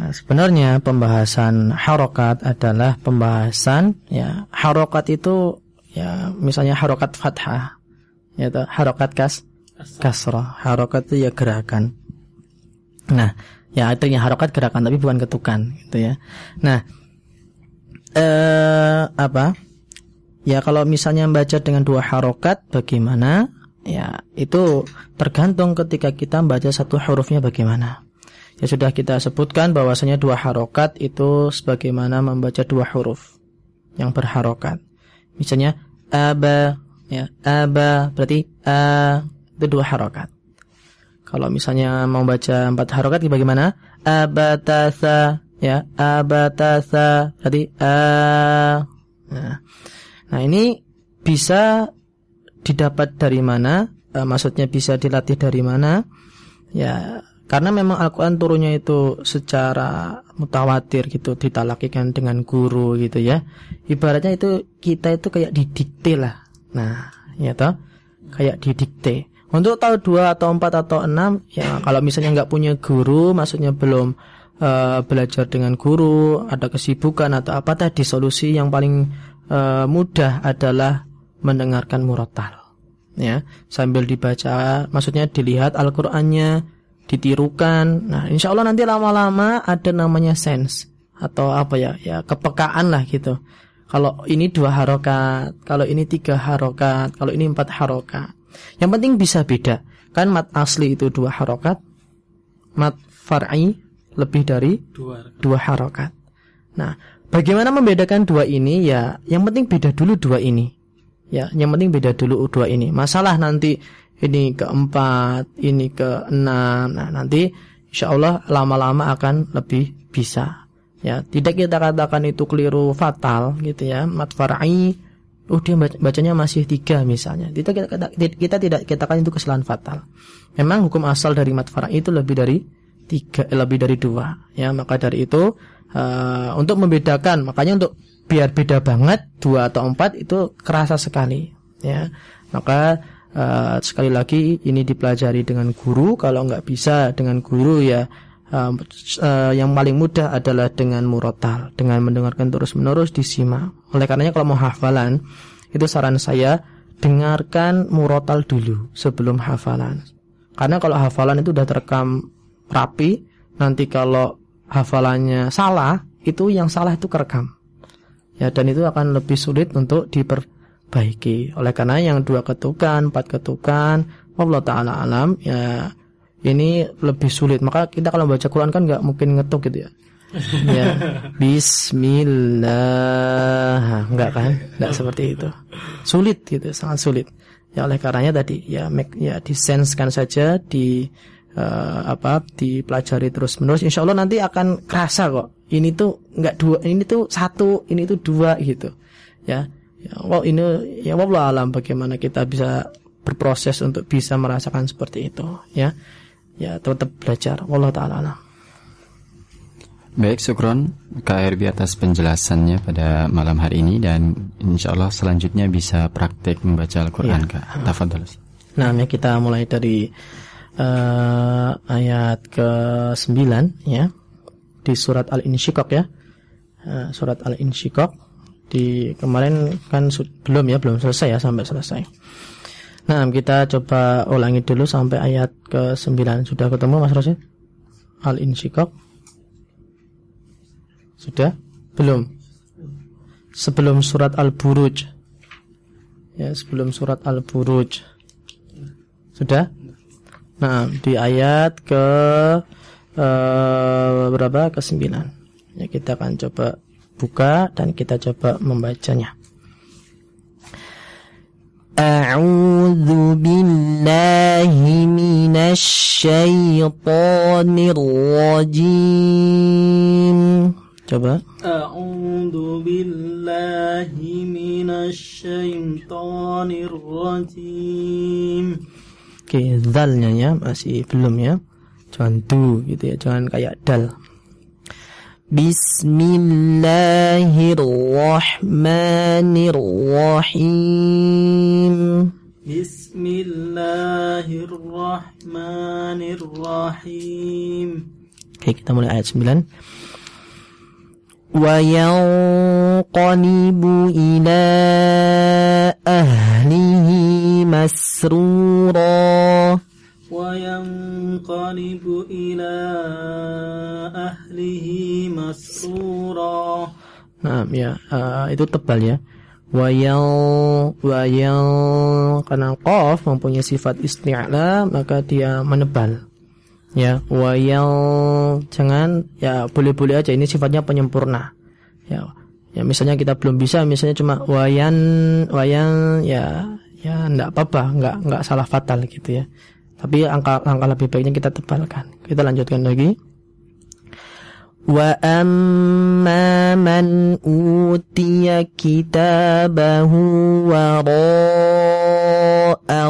Nah, sebenarnya pembahasan harokat adalah pembahasan ya harokat itu ya misalnya harokat fathah, ya toh, harokat kas kasrah, harokat itu ya gerakan. Nah, ya artinya harokat gerakan tapi bukan ketukan gitu ya. Nah, eh apa? Ya kalau misalnya membaca dengan dua harokat bagaimana? Ya itu tergantung ketika kita membaca satu hurufnya bagaimana. Ya sudah kita sebutkan bahwasanya dua harokat itu sebagaimana membaca dua huruf yang berharokat. Misalnya aba, ya aba berarti a itu dua harokat. Kalau misalnya mau baca empat harokat bagaimana? Abatasa, ya abatasa berarti a. Nah, nah ini bisa didapat dari mana? Eh, maksudnya bisa dilatih dari mana? Ya karena memang Al-Quran turunnya itu secara mutawatir gitu ditalakikan dengan guru gitu ya ibaratnya itu kita itu kayak didikte lah nah ya toh kayak didikte untuk tahu dua atau empat atau enam ya kalau misalnya nggak punya guru maksudnya belum uh, belajar dengan guru ada kesibukan atau apa tadi solusi yang paling uh, mudah adalah mendengarkan murotal ya sambil dibaca maksudnya dilihat Al-Qur'annya ditirukan. Nah, insya Allah nanti lama-lama ada namanya sense atau apa ya, ya kepekaan lah gitu. Kalau ini dua harokat, kalau ini tiga harokat, kalau ini empat harokat. Yang penting bisa beda. Kan mat asli itu dua harokat, mat far'i lebih dari Dua. dua harokat. Nah, bagaimana membedakan dua ini? Ya, yang penting beda dulu dua ini. Ya, yang penting beda dulu dua ini. Masalah nanti ini keempat, ini ke enam. Nah, nanti insya Allah lama-lama akan lebih bisa. Ya, tidak kita katakan itu keliru fatal gitu ya. Mat far'i, oh dia bac- bacanya masih tiga misalnya. Kita, kita, kita, kita tidak katakan itu kesalahan fatal. Memang hukum asal dari mat far'i itu lebih dari tiga, eh, lebih dari dua. Ya, maka dari itu eh, untuk membedakan, makanya untuk biar beda banget dua atau empat itu kerasa sekali. Ya, maka eh, sekali lagi ini dipelajari dengan guru. Kalau nggak bisa dengan guru ya eh, eh, yang paling mudah adalah dengan murotal, dengan mendengarkan terus menerus disimak. Oleh karenanya kalau mau hafalan itu saran saya dengarkan murotal dulu sebelum hafalan. Karena kalau hafalan itu udah terekam rapi, nanti kalau hafalannya salah, itu yang salah itu kerekam. Ya, dan itu akan lebih sulit untuk diperbaiki. Oleh karena yang dua ketukan, empat ketukan, Allah taala alam, ya ini lebih sulit. Maka kita kalau baca Quran kan nggak mungkin ngetuk gitu ya. ya, Bismillah, nggak kan? Nggak seperti itu. Sulit gitu, sangat sulit. Ya oleh karenanya tadi ya make, ya disenskan saja di eh, apa dipelajari terus menerus insya Allah nanti akan kerasa kok ini tuh nggak dua ini tuh satu ini tuh dua gitu ya ya wow ini ya wallah alam bagaimana kita bisa berproses untuk bisa merasakan seperti itu ya ya tetap belajar wallah taala alam. Baik, Sukron KRB atas penjelasannya pada malam hari ini dan insya Allah selanjutnya bisa praktek membaca Al-Quran, Kak. Tafadhol. Nah, ya kita mulai dari eh, ayat ke-9 ya. Di surat Al-Insyiqaq ya. Eh, surat Al-Insyiqaq di kemarin kan belum ya, belum selesai ya sampai selesai. Nah, kita coba ulangi dulu sampai ayat ke-9. Sudah ketemu Mas Rosid? Al-Insyiqaq? Sudah? Belum. Sebelum surat Al-Buruj. Ya, sebelum surat Al-Buruj. Sudah? Nah, di ayat ke eh, berapa? Ke 9. Ya, kita akan coba buka dan kita coba membacanya. أعوذ بالله من الشيطان الرجيم Coba أعوذ بالله من الشيطان الرجيم Oke zalnya ya masih belum ya. Jangan du gitu ya jangan kayak dal. Bismillahirrahmanirrahim. Bismillahirrahmanirrahim. Oke kita mulai ayat 9 وينقلب إلى أهله مسرورا وينقلب إلى أهله مسرورا Nah, ya, eh, itu tebal ya. Wayang, wayang, karena qaf mempunyai sifat isti'la, maka dia menebal. ya wayal jangan ya boleh-boleh aja. Ini sifatnya penyempurna. Ya ya misalnya kita belum bisa misalnya cuma wayan wayan ya ya enggak apa-apa enggak enggak salah fatal gitu ya. Tapi angka angka lebih baiknya kita tebalkan. Kita lanjutkan lagi. Wa amma man utiya kitabahu wa ra'a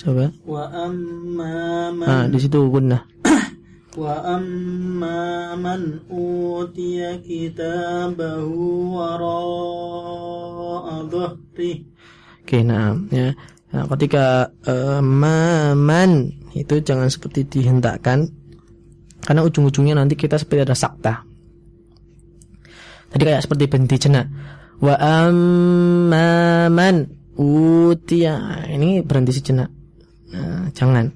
Coba. Wa amma man. Ah, di situ gunna. Wa amma man utiya kitabahu wara'a dhahri. Oke, nah, ya. Nah, ketika uh, itu jangan seperti dihentakkan karena ujung-ujungnya nanti kita seperti ada sakta. Tadi kayak seperti benti jenak. Wa amman utia nah, Ini berhenti sejenak. Nah, jangan.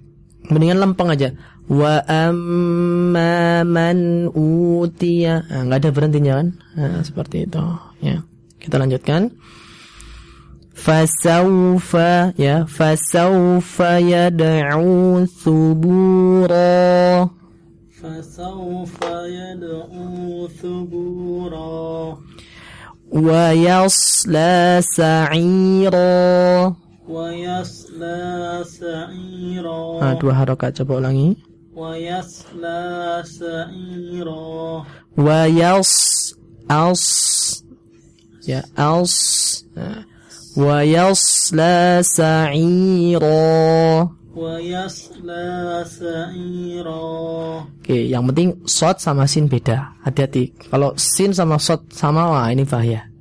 Mendingan lempeng aja. Wa amma man utiya. Nah, gak ada berhentinya kan? Nah, seperti itu. Ya. Kita lanjutkan. Fasaufa ya fasaufa yad'u subura fasaufa yad'u subura wa yasla sa'ira Nah, dua harokat coba ulangi. Wayas als ya als nah. wayasla sa'ira Wayasla sa'ira Oke, yang penting shot sama sin beda. Hati-hati. Kalau sin sama shot sama, wah ini bahaya.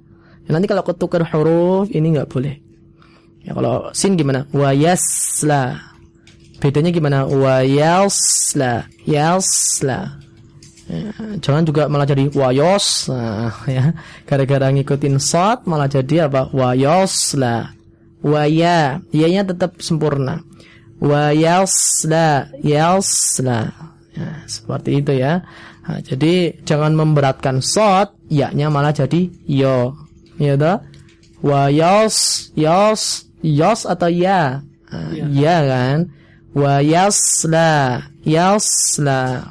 Nanti kalau ketukar huruf ini nggak boleh. Ya kalau sin gimana? Wayasla. Bedanya gimana? Wayasla. Yasla. Ya, jangan juga malah jadi wayos nah, ya gara-gara ngikutin shot malah jadi apa wayosla waya nya tetap sempurna wa yasla yasla ya, seperti itu ya Nah, jadi jangan memberatkan shot yaknya malah jadi yo ya toh wa yas yas yas atau ya Nah, ya kan wa yasla yasla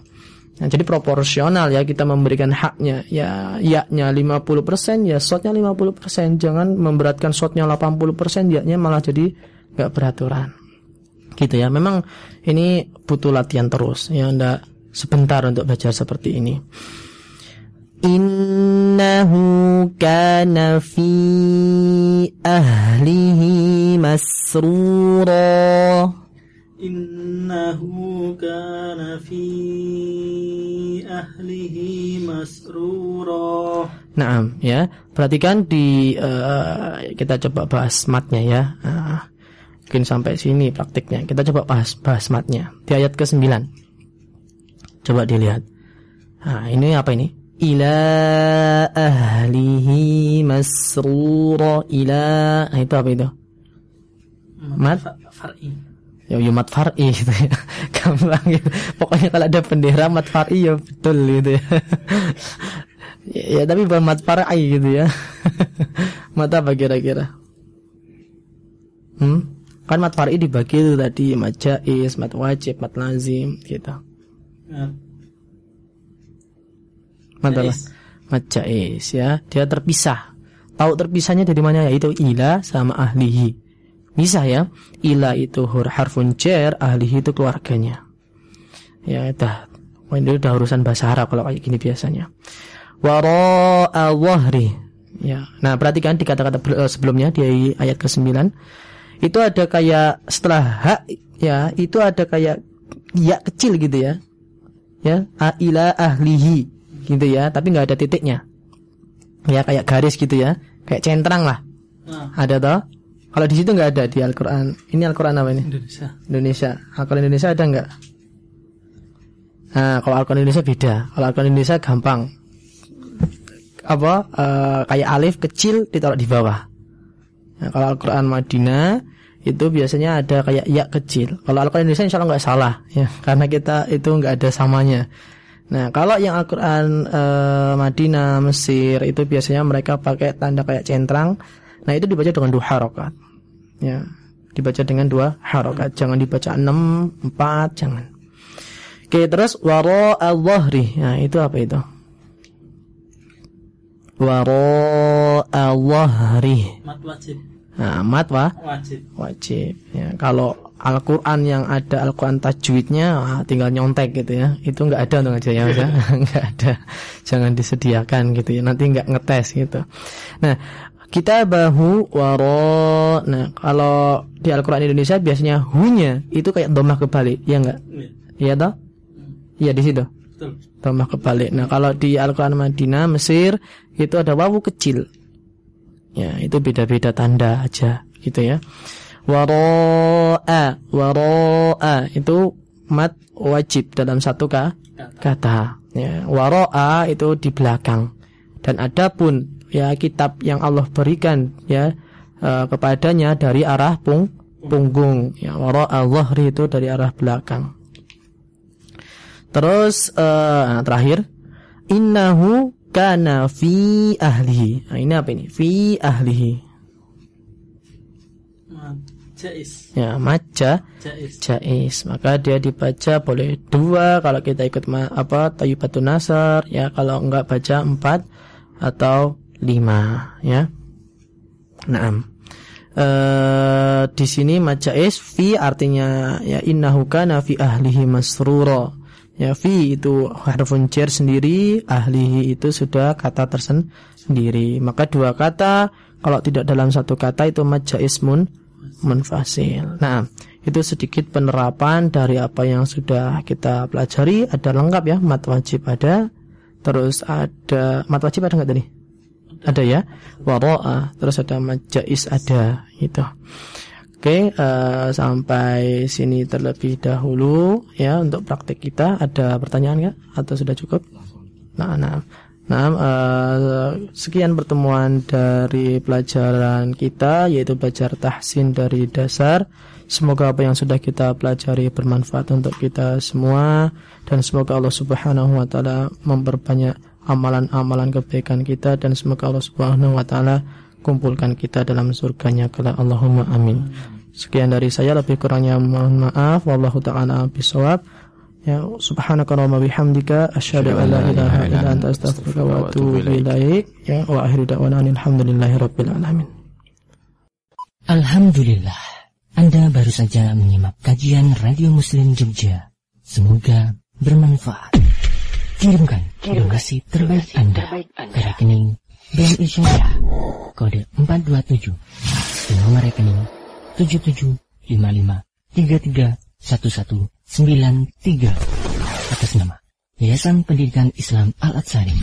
Nah, jadi proporsional ya kita memberikan haknya. Ya, yaknya 50%, ya shotnya 50%. Jangan memberatkan shotnya 80%, yaknya malah jadi nggak beraturan. Gitu ya. Memang ini butuh latihan terus. Ya, ndak sebentar untuk belajar seperti ini innahu kana fi ahlihi masrura innahu kana fi ahlihi masrura Naam ya. Perhatikan di uh, kita coba bahas matnya ya. Uh, mungkin sampai sini praktiknya. Kita coba bahas bahas matnya. Di ayat ke-9 coba dilihat. Nah ini apa ini? ila ahlihi masrura ila ah, itu apa itu? Mat? Far'i. Ya, ya mat far'i gitu ya. Gampang gitu. Pokoknya kalau ada bendera mat far'i ya betul gitu ya. Ya, ya tapi bukan mat far'i gitu ya. Mata apa kira-kira? Hmm? Kan mat far'i dibagi itu tadi mat jais, mat wajib mat lazim gitu. Ya apa Jais. mat jais ya. Dia terpisah. Tahu terpisahnya dari mana? Ya itu ila sama ahlihi. Bisa ya. Ila itu hur harfun jar ahlihi itu keluarganya. Ya dah. Ini udah urusan bahasa Arab kalau kayak gini biasanya. Wara'a dhahri ya. Nah perhatikan di kata-kata eh, sebelumnya di ayat ke-9 itu ada kayak setelah hak ya itu ada kayak ya kecil gitu ya. Ya a- ila ahlihi gitu ya tapi nggak ada titiknya. Ya kayak garis gitu ya kayak centrang lah. Nah, ada toh? Kalau di situ nggak ada di Al-Quran. Ini Al-Quran apa ini? Indonesia. Indonesia. Al-Quran Indonesia ada nggak? Nah kalau Al-Quran Indonesia beda. Kalau Al-Quran Indonesia gampang. Apa eh, kayak alif kecil ditaruh di bawah. Nah, kalau Al-Quran Madinah itu biasanya ada kayak ya kecil. Kalau Al-Quran Indonesia insya Allah nggak salah ya, karena kita itu nggak ada samanya. Nah, kalau yang Al-Quran eh, Madinah, Mesir itu biasanya mereka pakai tanda kayak centrang. Nah, itu dibaca dengan dua harokat. Ya, dibaca dengan dua harokat. Jangan dibaca enam, empat, jangan. Oke, terus waro al-dhahri. Nah, itu apa itu? Waro al-dhahri. mat wajib Nah, mat wah wajib wajib ya kalau Al-Quran yang ada Al-Quran tajwidnya wah, tinggal nyontek gitu ya. Itu nggak ada untuk aja ya nggak ada. Jangan disediakan gitu ya. Nanti nggak ngetes gitu. Nah kita bahu waro. Nah kalau di Al-Quran Indonesia biasanya hunya itu kayak domah kebalik. Ya nggak? Iya, iya toh? Iya di situ. Domah kebalik. Nah kalau di Al-Quran Madinah Mesir itu ada wawu kecil. Ya, itu beda-beda tanda aja gitu ya. Waro'a, waro'a itu mat wajib dalam satu ka, kata. Ya, waro'a itu di belakang. Dan adapun ya kitab yang Allah berikan ya eh, kepadanya dari arah pung, punggung. Ya, waro'a dhahri itu dari arah belakang. Terus eh, nah, terakhir innahu kana fi ahlihi. Nah, ini apa ini? Fi ahlihi. Jais. Ya, maja Jais. jais. Maka dia dibaca boleh dua kalau kita ikut ma- apa Thayyibatun Nasar, ya kalau enggak baca empat atau lima, ya. Naam. Eh di sini majais fi artinya ya innahu kana fi ahlihi masrura. Ya fi itu harfun jar sendiri, ahlihi itu sudah kata tersendiri. Maka dua kata kalau tidak dalam satu kata itu majais mun munfasil. Nah, itu sedikit penerapan dari apa yang sudah kita pelajari. Ada lengkap ya, mat wajib ada. Terus ada mat wajib ada nggak tadi? Ada ya. Waro'a. Terus ada majais ada. Itu. Oke, eh, sampai sini terlebih dahulu ya untuk praktek kita. Ada pertanyaan nggak? Atau sudah cukup? Nah, nah. Nah, eh, sekian pertemuan dari pelajaran kita yaitu belajar tahsin dari dasar. Semoga apa yang sudah kita pelajari bermanfaat untuk kita semua dan semoga Allah Subhanahu wa taala memperbanyak amalan-amalan kebaikan kita dan semoga Allah Subhanahu wa taala kumpulkan kita dalam surganya kelak Allahumma amin. Sekian dari saya lebih kurangnya mohon maaf wallahu taala bisawab. Ya subhanaka wa bihamdika asyhadu an la ilaha illa anta astaghfiruka wa atubu ilaik. Ya wa akhiru da'wana alhamdulillahi rabbil alamin. Alhamdulillah, Anda baru saja menyimak kajian Radio Muslim Jogja. Semoga bermanfaat. Kirimkan donasi terbaik Anda ke rekening BNI Syariah kode 427 ke nomor rekening 7755331193 atas nama Yayasan Pendidikan Islam Al-Atsari.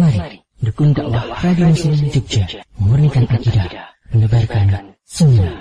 Mari dukung dakwah Radio Muslim Jogja, memurnikan akidah, menebarkan sunnah.